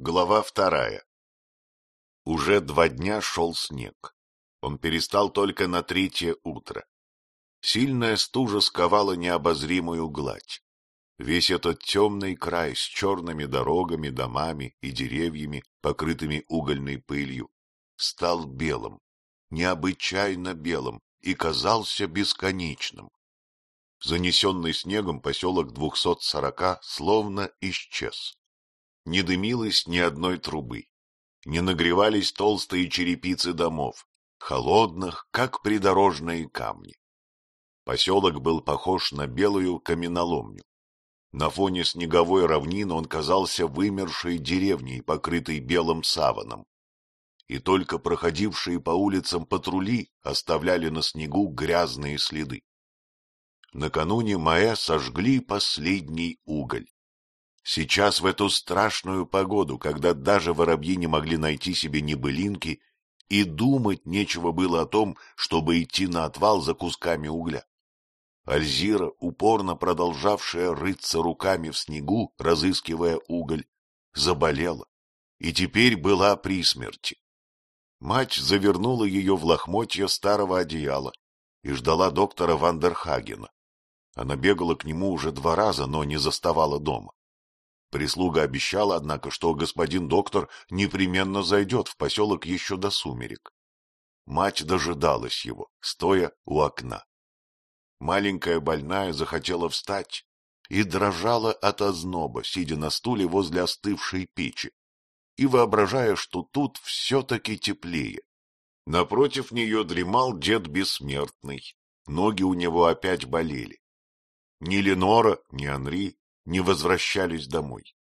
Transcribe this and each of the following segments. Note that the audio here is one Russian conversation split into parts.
Глава вторая Уже два дня шел снег. Он перестал только на третье утро. Сильная стужа сковала необозримую гладь. Весь этот темный край с черными дорогами, домами и деревьями, покрытыми угольной пылью, стал белым, необычайно белым и казался бесконечным. Занесенный снегом поселок двухсот сорока словно исчез. Не дымилось ни одной трубы, не нагревались толстые черепицы домов, холодных, как придорожные камни. Поселок был похож на белую каменоломню. На фоне снеговой равнины он казался вымершей деревней, покрытой белым саваном. И только проходившие по улицам патрули оставляли на снегу грязные следы. Накануне Маэ сожгли последний уголь. Сейчас в эту страшную погоду, когда даже воробьи не могли найти себе ни былинки, и думать нечего было о том, чтобы идти на отвал за кусками угля. Альзира, упорно продолжавшая рыться руками в снегу, разыскивая уголь, заболела и теперь была при смерти. Мать завернула ее в лохмотья старого одеяла и ждала доктора Вандерхагена. Она бегала к нему уже два раза, но не заставала дома. Прислуга обещала, однако, что господин доктор непременно зайдет в поселок еще до сумерек. Мать дожидалась его, стоя у окна. Маленькая больная захотела встать и дрожала от озноба, сидя на стуле возле остывшей печи и воображая, что тут все-таки теплее. Напротив нее дремал дед бессмертный, ноги у него опять болели. Ни Ленора, ни Анри не возвращались домой.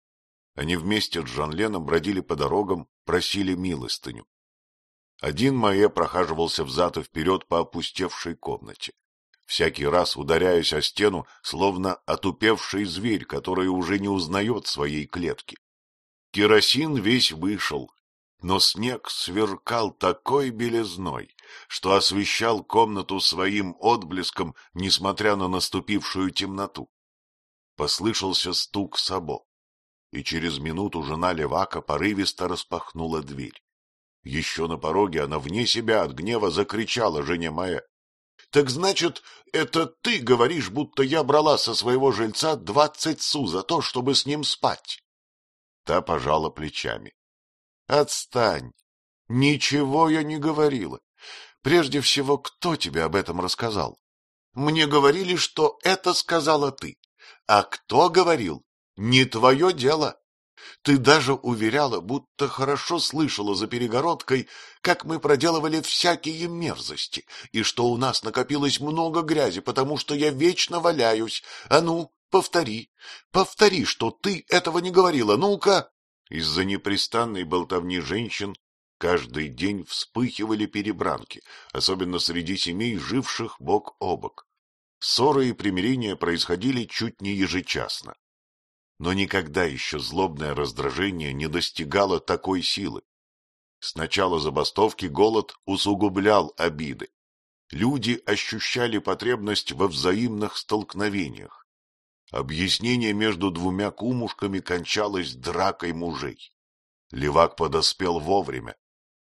Они вместе с Жанленом бродили по дорогам, просили милостыню. Один Маэ прохаживался взад и вперед по опустевшей комнате, всякий раз ударяясь о стену, словно отупевший зверь, который уже не узнает своей клетки. Керосин весь вышел, но снег сверкал такой белизной, что освещал комнату своим отблеском, несмотря на наступившую темноту. Послышался стук сабо, и через минуту жена Левака порывисто распахнула дверь. Еще на пороге она вне себя от гнева закричала жене Маэ. — Так значит, это ты говоришь, будто я брала со своего жильца двадцать су за то, чтобы с ним спать? Та пожала плечами. — Отстань. Ничего я не говорила. Прежде всего, кто тебе об этом рассказал? Мне говорили, что это сказала ты. А кто говорил? Не твое дело. Ты даже уверяла, будто хорошо слышала за перегородкой, как мы проделывали всякие мерзости, и что у нас накопилось много грязи, потому что я вечно валяюсь. А ну, повтори, повтори, что ты этого не говорила, ну-ка. Из-за непрестанной болтовни женщин каждый день вспыхивали перебранки, особенно среди семей, живших бок о бок. Ссоры и примирения происходили чуть не ежечасно. Но никогда еще злобное раздражение не достигало такой силы. С начала забастовки голод усугублял обиды. Люди ощущали потребность во взаимных столкновениях. Объяснение между двумя кумушками кончалось дракой мужей. Левак подоспел вовремя.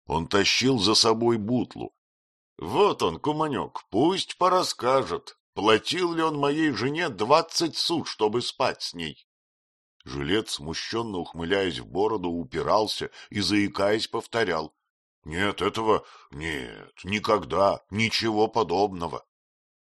Он тащил за собой бутлу. Вот он, куманек, пусть порасскажет, платил ли он моей жене двадцать сут, чтобы спать с ней. Жилет, смущенно ухмыляясь в бороду, упирался и, заикаясь, повторял. — Нет, этого нет, никогда, ничего подобного.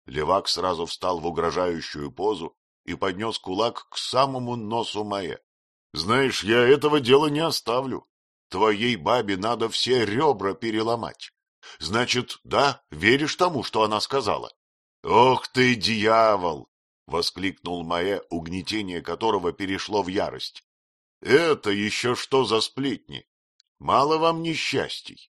Левак сразу встал в угрожающую позу и поднес кулак к самому носу Маэ. — Знаешь, я этого дела не оставлю. Твоей бабе надо все ребра переломать. Значит, да, веришь тому, что она сказала? — Ох ты, дьявол! — воскликнул Маэ, угнетение которого перешло в ярость. — Это еще что за сплетни? Мало вам несчастий.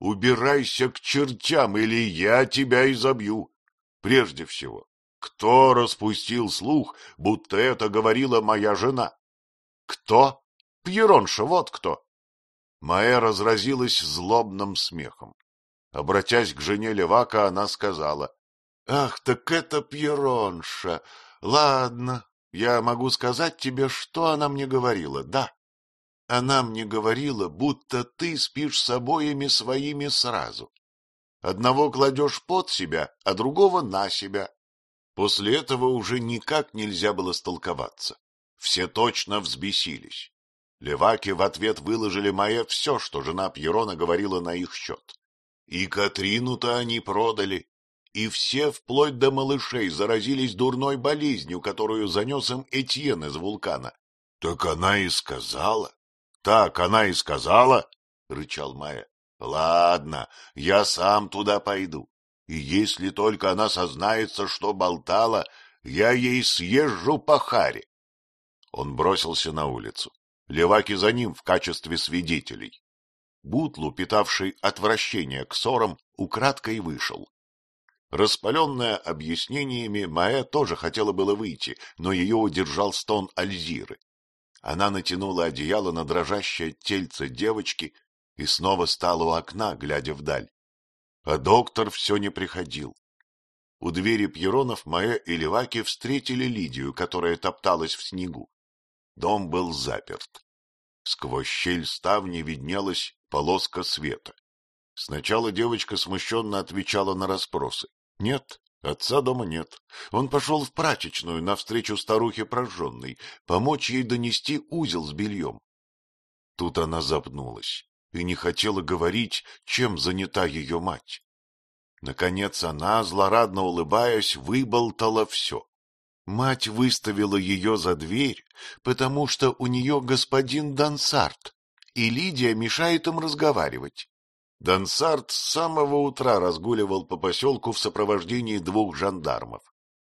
Убирайся к чертям, или я тебя изобью. Прежде всего, кто распустил слух, будто это говорила моя жена? Кто? Пьеронша, вот кто. Маэ разразилась злобным смехом. Обратясь к жене Левака, она сказала. — Ах, так это Пьеронша. Ладно, я могу сказать тебе, что она мне говорила, да. Она мне говорила, будто ты спишь с обоими своими сразу. Одного кладешь под себя, а другого на себя. После этого уже никак нельзя было столковаться. Все точно взбесились. Леваки в ответ выложили Майе все, что жена Пьерона говорила на их счет. И Катрину-то они продали, и все, вплоть до малышей, заразились дурной болезнью, которую занес им Этьен из вулкана. — Так она и сказала. — Так она и сказала, — рычал Майя. — Ладно, я сам туда пойду. И если только она сознается, что болтала, я ей съезжу по харе. Он бросился на улицу. Леваки за ним в качестве свидетелей. Бутлу, питавший отвращение к ссорам, украдкой вышел. Распаленная объяснениями, Маэ тоже хотела было выйти, но ее удержал стон Альзиры. Она натянула одеяло на дрожащее тельце девочки и снова стала у окна, глядя вдаль. А доктор все не приходил. У двери Пьеронов Маэ и Леваки встретили Лидию, которая топталась в снегу. Дом был заперт. Сквозь щель ставни виднелась полоска света. Сначала девочка смущенно отвечала на расспросы. Нет, отца дома нет. Он пошел в прачечную навстречу старухе прожженной, помочь ей донести узел с бельем. Тут она запнулась и не хотела говорить, чем занята ее мать. Наконец она, злорадно улыбаясь, выболтала все. Мать выставила ее за дверь, потому что у нее господин Дансарт, и Лидия мешает им разговаривать. Дансарт с самого утра разгуливал по поселку в сопровождении двух жандармов.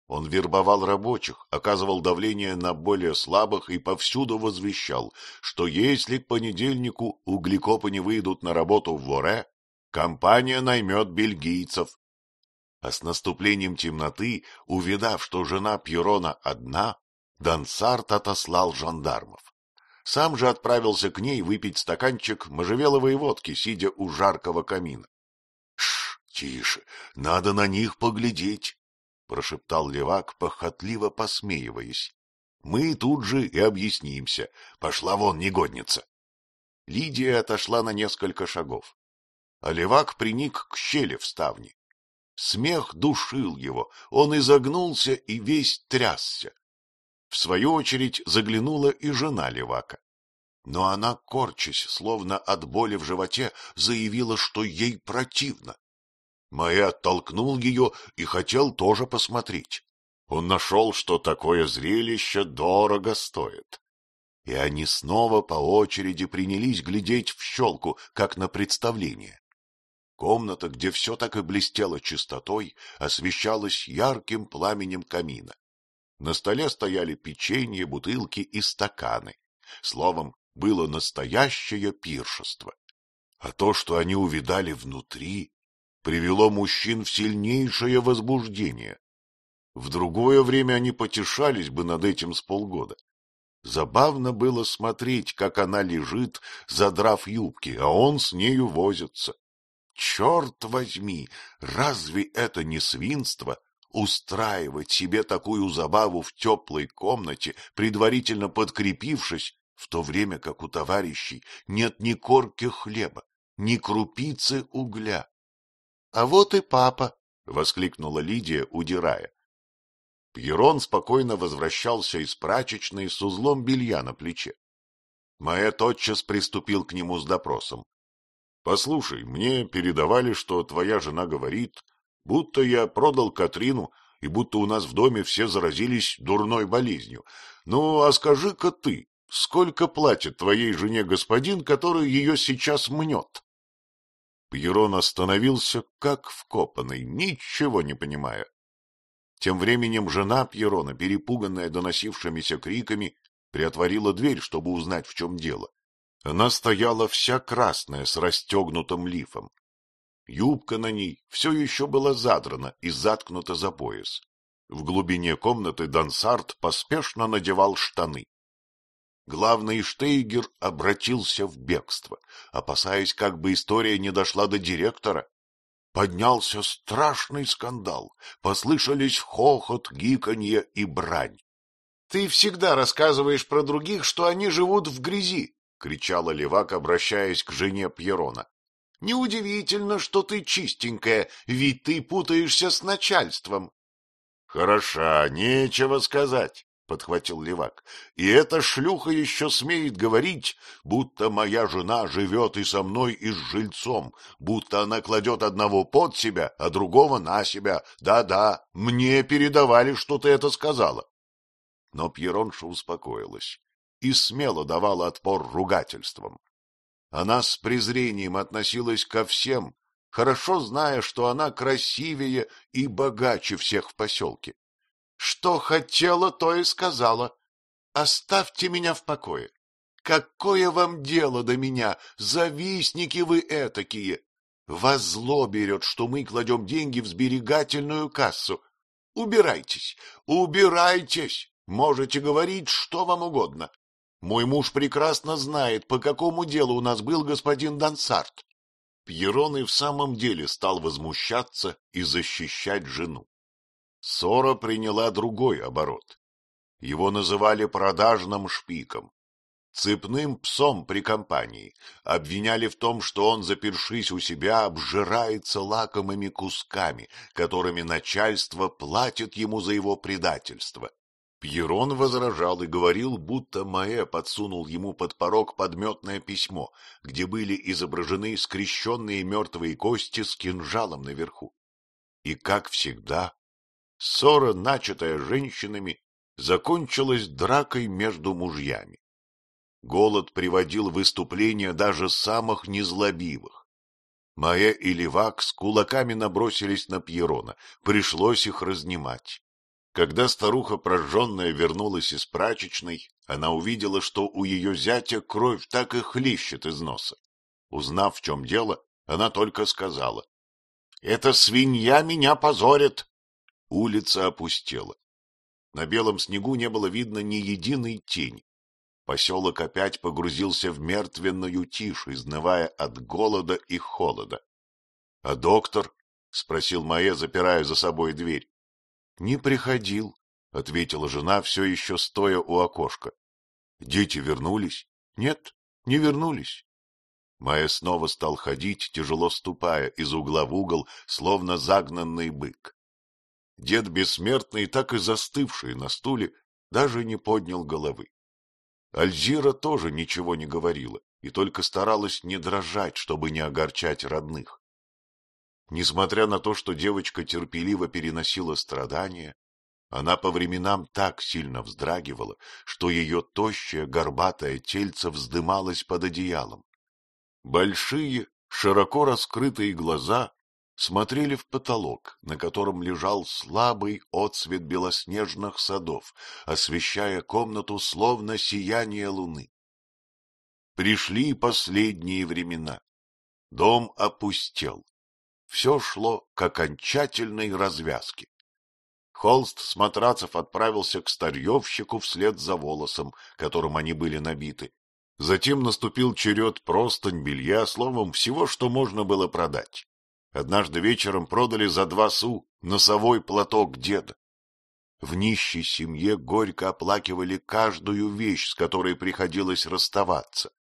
Он вербовал рабочих, оказывал давление на более слабых и повсюду возвещал, что если к понедельнику углекопы не выйдут на работу в Воре, компания наймет бельгийцев. А с наступлением темноты, увидав, что жена Пьерона одна, Дансарт отослал жандармов. Сам же отправился к ней выпить стаканчик можжевеловой водки, сидя у жаркого камина. — Шш, тише, надо на них поглядеть, — прошептал левак, похотливо посмеиваясь. — Мы тут же и объяснимся. Пошла вон, негодница. Лидия отошла на несколько шагов, а левак приник к щели в ставне. Смех душил его, он изогнулся и весь трясся. В свою очередь заглянула и жена Левака. Но она, корчась, словно от боли в животе, заявила, что ей противно. Майя оттолкнул ее и хотел тоже посмотреть. Он нашел, что такое зрелище дорого стоит. И они снова по очереди принялись глядеть в щелку, как на представление. Комната, где все так и блестело чистотой, освещалась ярким пламенем камина. На столе стояли печенье, бутылки и стаканы. Словом, было настоящее пиршество. А то, что они увидали внутри, привело мужчин в сильнейшее возбуждение. В другое время они потешались бы над этим с полгода. Забавно было смотреть, как она лежит, задрав юбки, а он с нею возится. Черт возьми, разве это не свинство устраивать себе такую забаву в теплой комнате, предварительно подкрепившись, в то время как у товарищей нет ни корки хлеба, ни крупицы угля. — А вот и папа! — воскликнула Лидия, удирая. Пьерон спокойно возвращался из прачечной с узлом белья на плече. Маэ тотчас приступил к нему с допросом. — Послушай, мне передавали, что твоя жена говорит, будто я продал Катрину и будто у нас в доме все заразились дурной болезнью. Ну, а скажи-ка ты, сколько платит твоей жене господин, который ее сейчас мнет? Пьерон остановился, как вкопанный, ничего не понимая. Тем временем жена Пьерона, перепуганная доносившимися криками, приотворила дверь, чтобы узнать, в чем дело. Она стояла вся красная, с расстегнутым лифом. Юбка на ней все еще была задрана и заткнута за пояс. В глубине комнаты Дансарт поспешно надевал штаны. Главный Штейгер обратился в бегство, опасаясь, как бы история не дошла до директора. Поднялся страшный скандал, послышались хохот, гиканье и брань. — Ты всегда рассказываешь про других, что они живут в грязи, кричала Левак, обращаясь к жене Пьерона. — Неудивительно, что ты чистенькая, ведь ты путаешься с начальством. — Хороша, нечего сказать, — подхватил Левак. — И эта шлюха еще смеет говорить, будто моя жена живет и со мной, и с жильцом, будто она кладет одного под себя, а другого на себя. Да-да, мне передавали, что ты это сказала. Но Пьеронша успокоилась и смело давала отпор ругательствам. Она с презрением относилась ко всем, хорошо зная, что она красивее и богаче всех в поселке. Что хотела, то и сказала. Оставьте меня в покое. Какое вам дело до меня, завистники вы этакие? Вас зло берет, что мы кладем деньги в сберегательную кассу. Убирайтесь, убирайтесь, можете говорить что вам угодно. Мой муж прекрасно знает, по какому делу у нас был господин Дансарт. Пьерон и в самом деле стал возмущаться и защищать жену. Ссора приняла другой оборот. Его называли продажным шпиком, цепным псом при компании, обвиняли в том, что он, запершись у себя, обжирается лакомыми кусками, которыми начальство платит ему за его предательство. Пьерон возражал и говорил, будто Маэ подсунул ему под порог подметное письмо, где были изображены скрещенные мертвые кости с кинжалом наверху. И, как всегда, ссора, начатая женщинами, закончилась дракой между мужьями. Голод приводил выступления даже самых незлобивых. Маэ и Левак с кулаками набросились на Пьерона, пришлось их разнимать. Когда старуха прожженная вернулась из прачечной, она увидела, что у ее зятя кровь так и хлещет из носа. Узнав, в чем дело, она только сказала. — Эта свинья меня позорит! Улица опустела. На белом снегу не было видно ни единой тени. Поселок опять погрузился в мертвенную тишь, изнывая от голода и холода. — А доктор? — спросил Маэ, запирая за собой дверь. — Не приходил, — ответила жена, все еще стоя у окошка. — Дети вернулись? — Нет, не вернулись. Майя снова стал ходить, тяжело ступая из угла в угол, словно загнанный бык. Дед бессмертный, так и застывший на стуле, даже не поднял головы. Альзира тоже ничего не говорила и только старалась не дрожать, чтобы не огорчать родных. Несмотря на то, что девочка терпеливо переносила страдания, она по временам так сильно вздрагивала, что ее тощее горбатое тельце вздымалось под одеялом. Большие, широко раскрытые глаза смотрели в потолок, на котором лежал слабый отсвет белоснежных садов, освещая комнату словно сияние луны. Пришли последние времена. Дом опустел все шло к окончательной развязке. Холст с матрацев отправился к старьевщику вслед за волосом, которым они были набиты. Затем наступил черед простынь, белья, словом, всего, что можно было продать. Однажды вечером продали за два су носовой платок деда. В нищей семье горько оплакивали каждую вещь, с которой приходилось расставаться.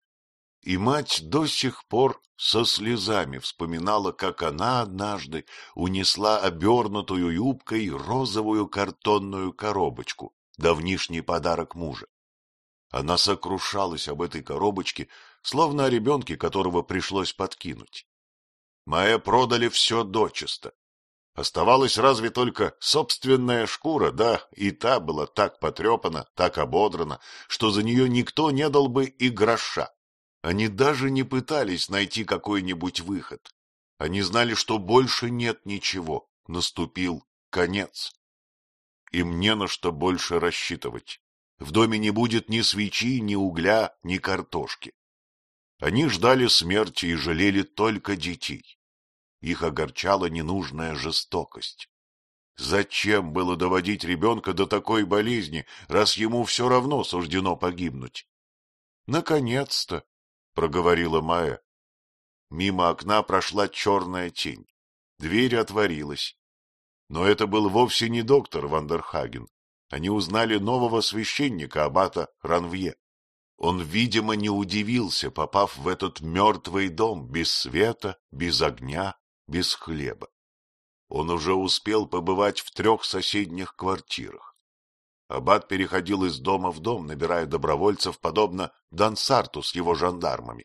И мать до сих пор со слезами вспоминала, как она однажды унесла обернутую юбкой розовую картонную коробочку, давнишний подарок мужа. Она сокрушалась об этой коробочке, словно о ребенке, которого пришлось подкинуть. Майя продали все дочисто. Оставалась разве только собственная шкура, да, и та была так потрепана, так ободрана, что за нее никто не дал бы и гроша. Они даже не пытались найти какой-нибудь выход. Они знали, что больше нет ничего, наступил конец. Им не на что больше рассчитывать. В доме не будет ни свечи, ни угля, ни картошки. Они ждали смерти и жалели только детей. Их огорчала ненужная жестокость. Зачем было доводить ребенка до такой болезни, раз ему все равно суждено погибнуть? Наконец-то проговорила Майя. Мимо окна прошла черная тень. Дверь отворилась. Но это был вовсе не доктор Вандерхаген. Они узнали нового священника, аббата Ранвье. Он, видимо, не удивился, попав в этот мертвый дом без света, без огня, без хлеба. Он уже успел побывать в трех соседних квартирах. Аббат переходил из дома в дом, набирая добровольцев, подобно Дансарту с его жандармами.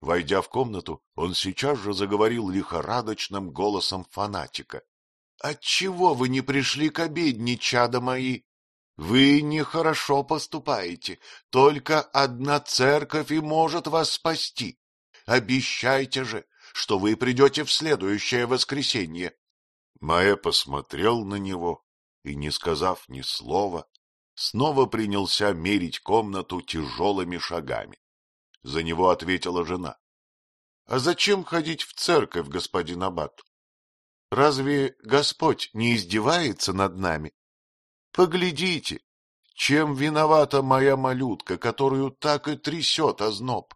Войдя в комнату, он сейчас же заговорил лихорадочным голосом фанатика. — Отчего вы не пришли к обедне, чада мои? Вы нехорошо поступаете. Только одна церковь и может вас спасти. Обещайте же, что вы придете в следующее воскресенье. Маэ посмотрел на него и, не сказав ни слова, снова принялся мерить комнату тяжелыми шагами. За него ответила жена. — А зачем ходить в церковь, господин Аббат? Разве Господь не издевается над нами? Поглядите, чем виновата моя малютка, которую так и трясет озноб.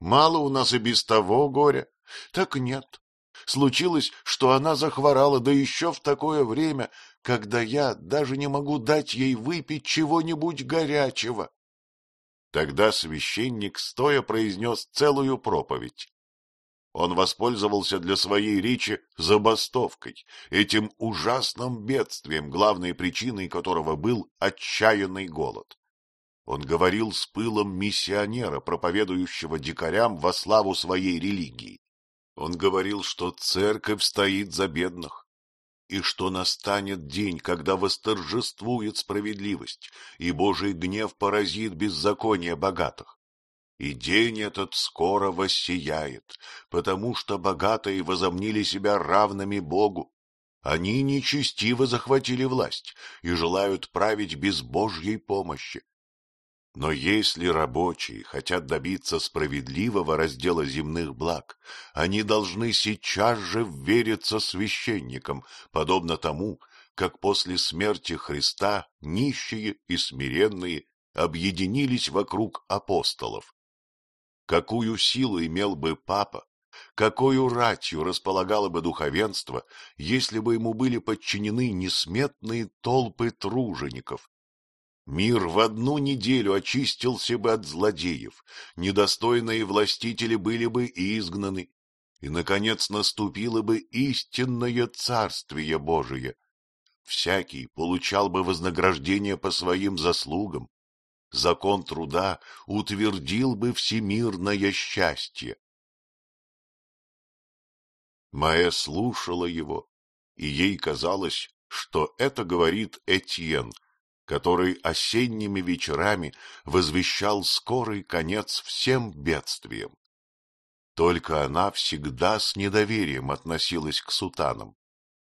Мало у нас и без того горя. Так нет. Случилось, что она захворала, да еще в такое время, когда я даже не могу дать ей выпить чего-нибудь горячего. Тогда священник стоя произнес целую проповедь. Он воспользовался для своей речи забастовкой, этим ужасным бедствием, главной причиной которого был отчаянный голод. Он говорил с пылом миссионера, проповедующего дикарям во славу своей религии. Он говорил, что церковь стоит за бедных, и что настанет день, когда восторжествует справедливость, и Божий гнев поразит беззаконие богатых. И день этот скоро воссияет, потому что богатые возомнили себя равными Богу. Они нечестиво захватили власть и желают править без Божьей помощи. Но если рабочие хотят добиться справедливого раздела земных благ, они должны сейчас же вериться священникам, подобно тому, как после смерти Христа нищие и смиренные объединились вокруг апостолов. Какую силу имел бы папа, какую ратью располагало бы духовенство, если бы ему были подчинены несметные толпы тружеников? Мир в одну неделю очистился бы от злодеев, недостойные властители были бы изгнаны, и, наконец, наступило бы истинное Царствие Божие. Всякий получал бы вознаграждение по своим заслугам, закон труда утвердил бы всемирное счастье. Маэ слушала его, и ей казалось, что это говорит Этьен, который осенними вечерами возвещал скорый конец всем бедствиям. Только она всегда с недоверием относилась к сутанам.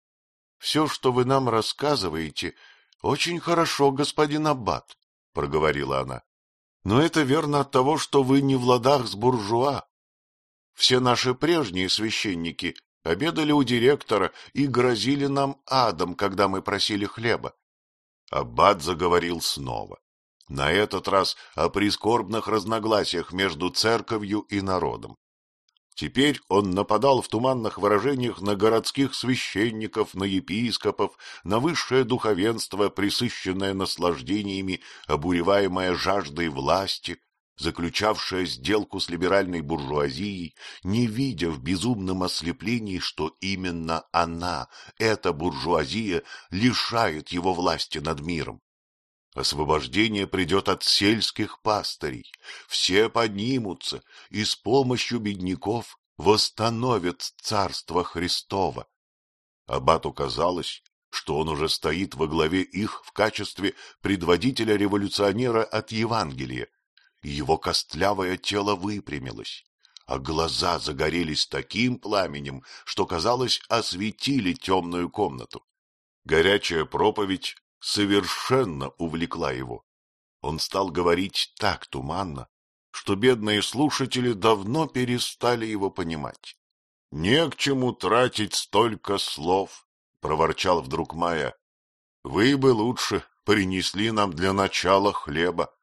— Все, что вы нам рассказываете, очень хорошо, господин Аббат, — проговорила она. — Но это верно от того, что вы не в ладах с буржуа. Все наши прежние священники обедали у директора и грозили нам адом, когда мы просили хлеба. Аббат заговорил снова. На этот раз о прискорбных разногласиях между церковью и народом. Теперь он нападал в туманных выражениях на городских священников, на епископов, на высшее духовенство, присыщенное наслаждениями, обуреваемое жаждой власти, заключавшее сделку с либеральной буржуазией, не видя в безумном ослеплении, что именно она, эта буржуазия, лишает его власти над миром. Освобождение придет от сельских пастырей. Все поднимутся и с помощью бедняков восстановят царство Христово. Аббату казалось, что он уже стоит во главе их в качестве предводителя-революционера от Евангелия, его костлявое тело выпрямилось, а глаза загорелись таким пламенем, что, казалось, осветили темную комнату. Горячая проповедь совершенно увлекла его. Он стал говорить так туманно, что бедные слушатели давно перестали его понимать. — Не к чему тратить столько слов, — проворчал вдруг Майя. — Вы бы лучше принесли нам для начала хлеба. —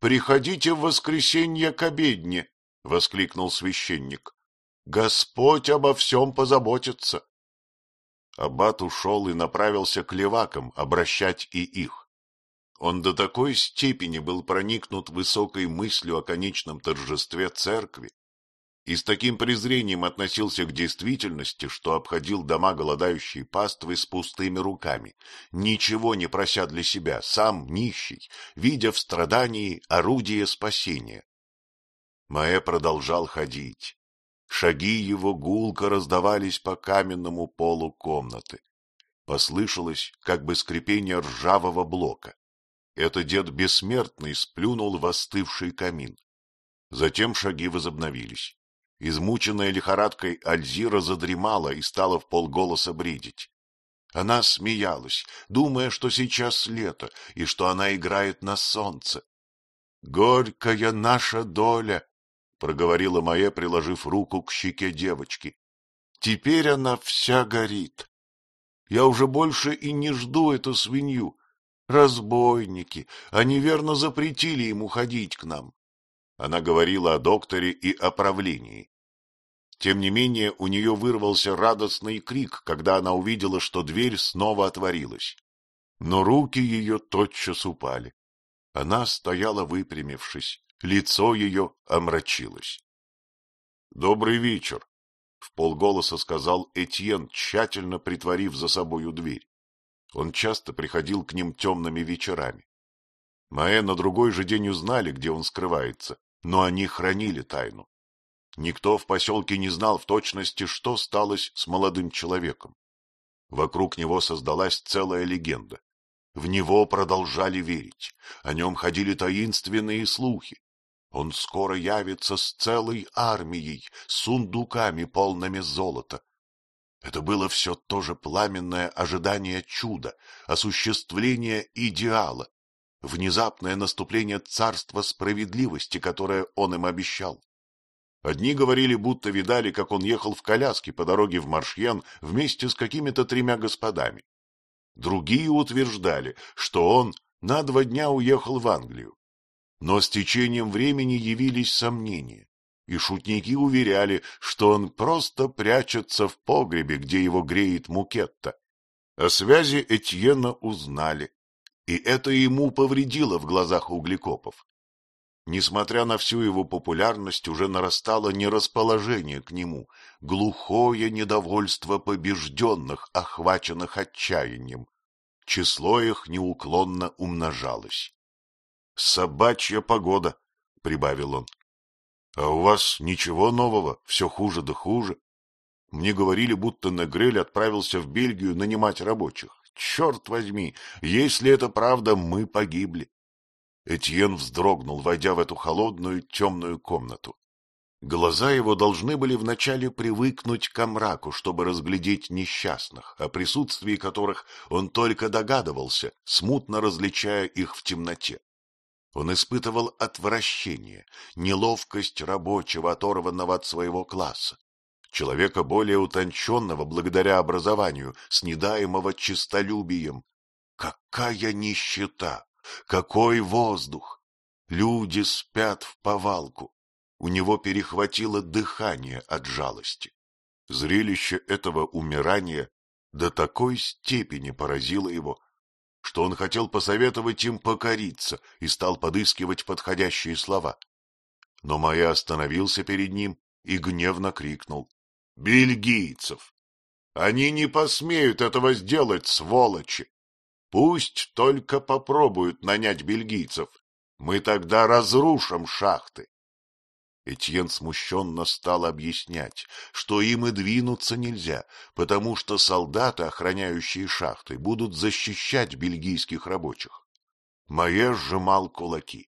Приходите в воскресенье к обедне, — воскликнул священник. — Господь обо всем позаботится. Аббат ушел и направился к левакам обращать и их. Он до такой степени был проникнут высокой мыслью о конечном торжестве церкви и с таким презрением относился к действительности, что обходил дома голодающей паствы с пустыми руками, ничего не прося для себя, сам нищий, видя в страдании орудие спасения. Маэ продолжал ходить. Шаги его гулко раздавались по каменному полу комнаты. Послышалось как бы скрипение ржавого блока. Это дед бессмертный сплюнул в остывший камин. Затем шаги возобновились. Измученная лихорадкой Альзира задремала и стала в полголоса бредить. Она смеялась, думая, что сейчас лето и что она играет на солнце. — Горькая наша доля! — проговорила Майя, приложив руку к щеке девочки. — Теперь она вся горит. Я уже больше и не жду эту свинью. Разбойники, они верно запретили ему ходить к нам. Она говорила о докторе и о правлении. Тем не менее, у нее вырвался радостный крик, когда она увидела, что дверь снова отворилась. Но руки ее тотчас упали. Она стояла выпрямившись, лицо ее омрачилось. — Добрый вечер, — в полголоса сказал Этьен, тщательно притворив за собою дверь. Он часто приходил к ним темными вечерами. Маэ на другой же день узнали, где он скрывается, но они хранили тайну. Никто в поселке не знал в точности, что сталось с молодым человеком. Вокруг него создалась целая легенда. В него продолжали верить, о нем ходили таинственные слухи. Он скоро явится с целой армией, с сундуками, полными золота, это было все то же пламенное ожидание чуда, осуществление идеала, внезапное наступление царства справедливости, которое он им обещал. Одни говорили, будто видали, как он ехал в коляске по дороге в Маршьен вместе с какими-то тремя господами. Другие утверждали, что он на два дня уехал в Англию. Но с течением времени явились сомнения и шутники уверяли, что он просто прячется в погребе, где его греет Мукетта. О связи Этьена узнали, и это ему повредило в глазах углекопов. Несмотря на всю его популярность, уже нарастало нерасположение к нему, глухое недовольство побежденных, охваченных отчаянием. Число их неуклонно умножалось. — Собачья погода, — прибавил он. — А у вас ничего нового, все хуже да хуже. Мне говорили, будто Негрель отправился в Бельгию нанимать рабочих. Черт возьми, если это правда, мы погибли. Этьен вздрогнул, войдя в эту холодную темную комнату. Глаза его должны были вначале привыкнуть к мраку, чтобы разглядеть несчастных, о присутствии которых он только догадывался, смутно различая их в темноте. Он испытывал отвращение, неловкость рабочего, оторванного от своего класса, человека более утонченного благодаря образованию, снедаемого честолюбием. Какая нищета! Какой воздух! Люди спят в повалку. У него перехватило дыхание от жалости. Зрелище этого умирания до такой степени поразило его, что он хотел посоветовать им покориться и стал подыскивать подходящие слова. Но Майя остановился перед ним и гневно крикнул. — Бельгийцев! Они не посмеют этого сделать, сволочи! Пусть только попробуют нанять бельгийцев. Мы тогда разрушим шахты. Этьен смущенно стал объяснять, что им и двинуться нельзя, потому что солдаты, охраняющие шахты, будут защищать бельгийских рабочих. Мае сжимал кулаки.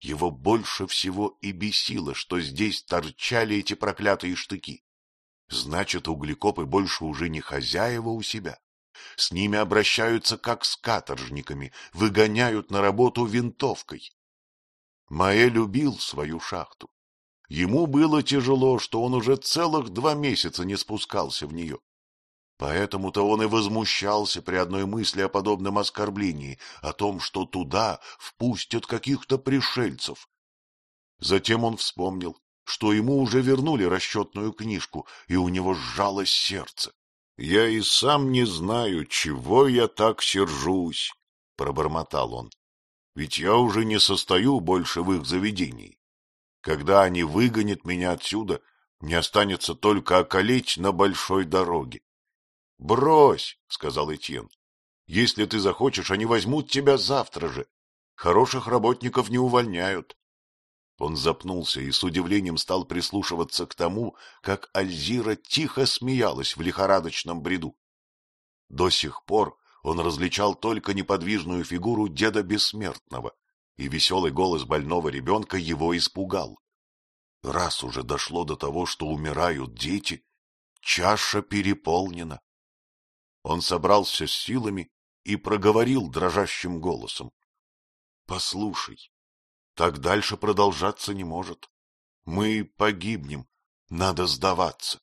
Его больше всего и бесило, что здесь торчали эти проклятые штыки. Значит, углекопы больше уже не хозяева у себя. С ними обращаются как с каторжниками, выгоняют на работу винтовкой. Маэ любил свою шахту. Ему было тяжело, что он уже целых два месяца не спускался в нее. Поэтому-то он и возмущался при одной мысли о подобном оскорблении, о том, что туда впустят каких-то пришельцев. Затем он вспомнил, что ему уже вернули расчетную книжку, и у него сжалось сердце. — Я и сам не знаю, чего я так сержусь, — пробормотал он. ведь я уже не состою больше в их заведении. Когда они выгонят меня отсюда, мне останется только околеть на большой дороге. — Брось, — сказал Этьен. — Если ты захочешь, они возьмут тебя завтра же. Хороших работников не увольняют. Он запнулся и с удивлением стал прислушиваться к тому, как Альзира тихо смеялась в лихорадочном бреду. До сих пор он различал только неподвижную фигуру деда Бессмертного, и веселый голос больного ребенка его испугал. Раз уже дошло до того, что умирают дети, чаша переполнена. Он собрался с силами и проговорил дрожащим голосом. — Послушай, так дальше продолжаться не может. Мы погибнем, надо сдаваться.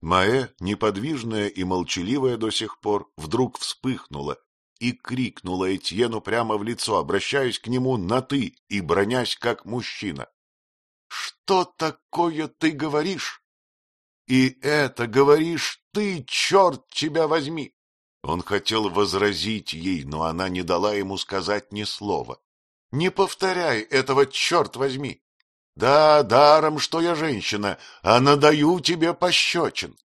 Маэ, неподвижная и молчаливая до сих пор, вдруг вспыхнула и крикнула Этьену прямо в лицо, обращаясь к нему на «ты» и бронясь как мужчина. — Что такое ты говоришь? И это говоришь ты, черт тебя возьми! Он хотел возразить ей, но она не дала ему сказать ни слова. — Не повторяй этого, черт возьми! Да, даром, что я женщина, а надаю тебе пощечин.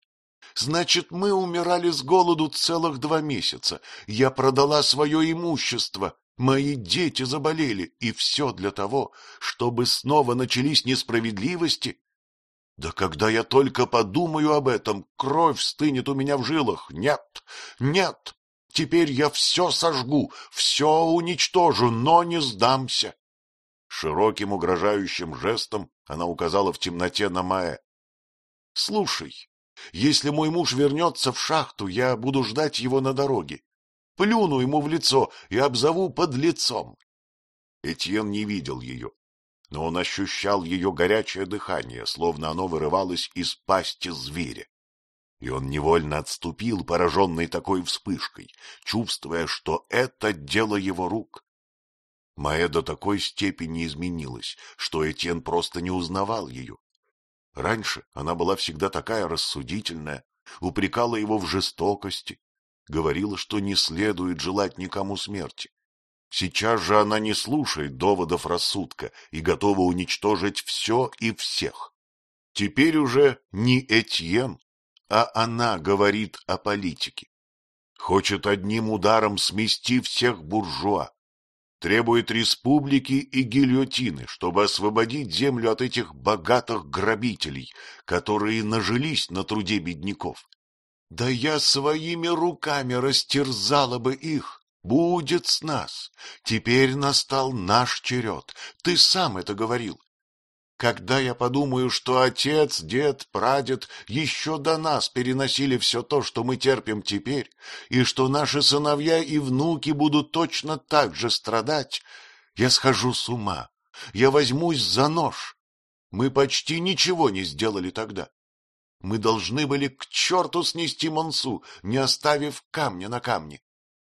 Значит, мы умирали с голоду целых два месяца. Я продала свое имущество, мои дети заболели, и все для того, чтобы снова начались несправедливости. Да когда я только подумаю об этом, кровь стынет у меня в жилах. Нет, нет, теперь я все сожгу, все уничтожу, но не сдамся. Широким угрожающим жестом она указала в темноте на Маэ. — Слушай, если мой муж вернется в шахту, я буду ждать его на дороге. Плюну ему в лицо и обзову под лицом. Этьен не видел ее, но он ощущал ее горячее дыхание, словно оно вырывалось из пасти зверя. И он невольно отступил, пораженный такой вспышкой, чувствуя, что это дело его рук. Маэ до такой степени изменилась, что Этьен просто не узнавал ее. Раньше она была всегда такая рассудительная, упрекала его в жестокости, говорила, что не следует желать никому смерти. Сейчас же она не слушает доводов рассудка и готова уничтожить все и всех. Теперь уже не Этьен, а она говорит о политике. Хочет одним ударом смести всех буржуа, требует республики и гильотины, чтобы освободить землю от этих богатых грабителей, которые нажились на труде бедняков. Да я своими руками растерзала бы их. Будет с нас. Теперь настал наш черед. Ты сам это говорил. Когда я подумаю, что отец, дед, прадед еще до нас переносили все то, что мы терпим теперь, и что наши сыновья и внуки будут точно так же страдать, я схожу с ума, я возьмусь за нож. Мы почти ничего не сделали тогда. Мы должны были к черту снести Монсу, не оставив камня на камне.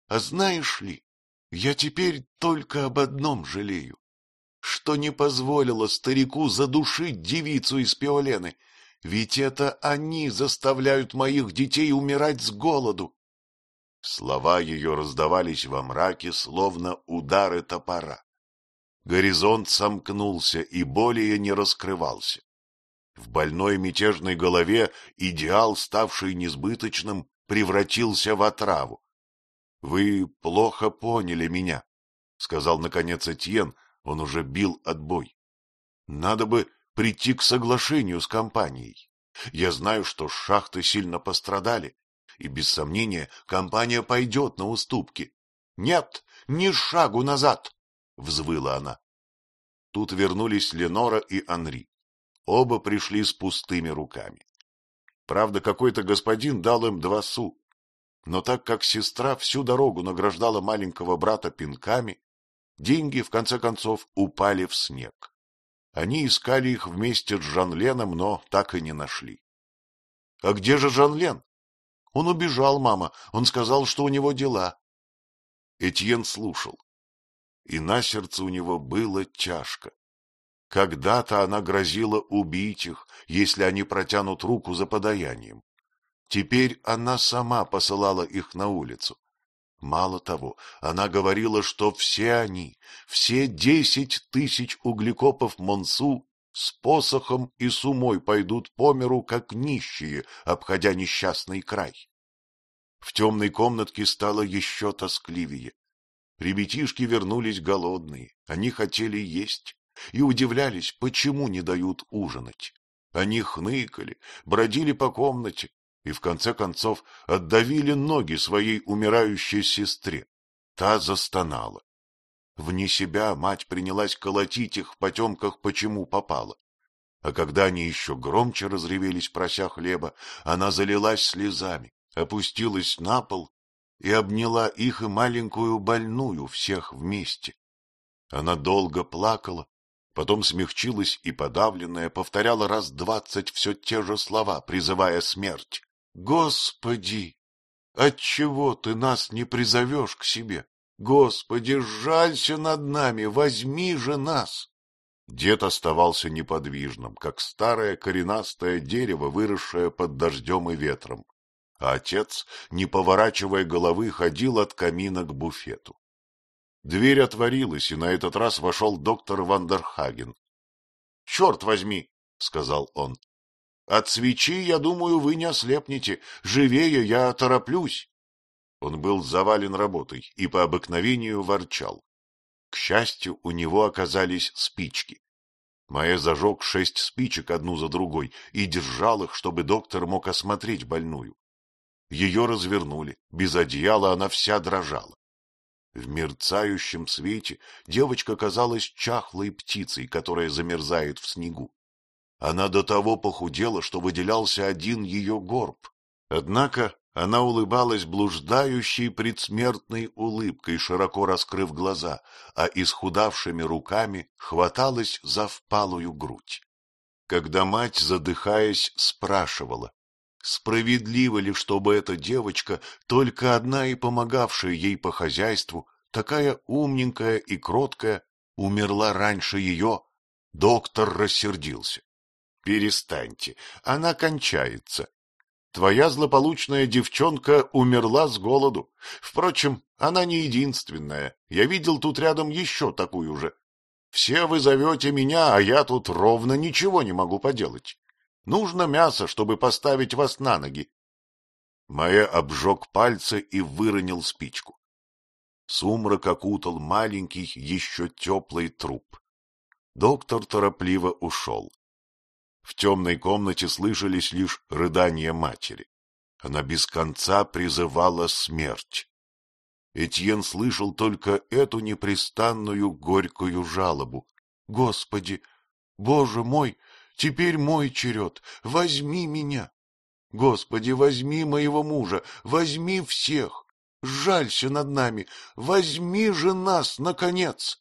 А знаешь ли, я теперь только об одном жалею что не позволило старику задушить девицу из Пиолены, ведь это они заставляют моих детей умирать с голоду. Слова ее раздавались во мраке, словно удары топора. Горизонт сомкнулся и более не раскрывался. В больной мятежной голове идеал, ставший несбыточным, превратился в отраву. — Вы плохо поняли меня, — сказал наконец Этьен, он уже бил отбой. Надо бы прийти к соглашению с компанией. Я знаю, что шахты сильно пострадали, и, без сомнения, компания пойдет на уступки. — Нет, ни шагу назад! — взвыла она. Тут вернулись Ленора и Анри. Оба пришли с пустыми руками. Правда, какой-то господин дал им два су. Но так как сестра всю дорогу награждала маленького брата пинками, Деньги, в конце концов, упали в снег. Они искали их вместе с Жанленом, но так и не нашли. — А где же Жанлен? — Он убежал, мама. Он сказал, что у него дела. Этьен слушал. И на сердце у него было тяжко. Когда-то она грозила убить их, если они протянут руку за подаянием. Теперь она сама посылала их на улицу. Мало того, она говорила, что все они, все десять тысяч углекопов Монсу с посохом и с умой пойдут по миру, как нищие, обходя несчастный край. В темной комнатке стало еще тоскливее. Ребятишки вернулись голодные, они хотели есть и удивлялись, почему не дают ужинать. Они хныкали, бродили по комнате и, в конце концов, отдавили ноги своей умирающей сестре. Та застонала. Вне себя мать принялась колотить их в потемках, почему попала. А когда они еще громче разревелись, прося хлеба, она залилась слезами, опустилась на пол и обняла их и маленькую больную всех вместе. Она долго плакала, потом смягчилась и подавленная повторяла раз двадцать все те же слова, призывая смерть. «Господи, отчего ты нас не призовешь к себе? Господи, жалься над нами, возьми же нас!» Дед оставался неподвижным, как старое коренастое дерево, выросшее под дождем и ветром, а отец, не поворачивая головы, ходил от камина к буфету. Дверь отворилась, и на этот раз вошел доктор Вандерхаген. — Черт возьми, — сказал он. — От свечи, я думаю, вы не ослепнете. Живее я тороплюсь. Он был завален работой и по обыкновению ворчал. К счастью, у него оказались спички. Майя зажег шесть спичек одну за другой и держал их, чтобы доктор мог осмотреть больную. Ее развернули, без одеяла она вся дрожала. В мерцающем свете девочка казалась чахлой птицей, которая замерзает в снегу. Она до того похудела, что выделялся один ее горб. Однако она улыбалась блуждающей предсмертной улыбкой, широко раскрыв глаза, а исхудавшими руками хваталась за впалую грудь. Когда мать, задыхаясь, спрашивала, Справедливо ли, чтобы эта девочка, только одна и помогавшая ей по хозяйству, такая умненькая и кроткая, умерла раньше ее? Доктор рассердился. — Перестаньте, она кончается. Твоя злополучная девчонка умерла с голоду. Впрочем, она не единственная. Я видел тут рядом еще такую же. Все вы зовете меня, а я тут ровно ничего не могу поделать. Нужно мясо, чтобы поставить вас на ноги. Майя обжег пальцы и выронил спичку. Сумрак окутал маленький, еще теплый труп. Доктор торопливо ушел. В темной комнате слышались лишь рыдания матери. Она без конца призывала смерть. Этьен слышал только эту непрестанную горькую жалобу. — Господи, Боже мой, Теперь мой черед. Возьми меня. Господи, возьми моего мужа, возьми всех. Жалься над нами, возьми же нас, наконец.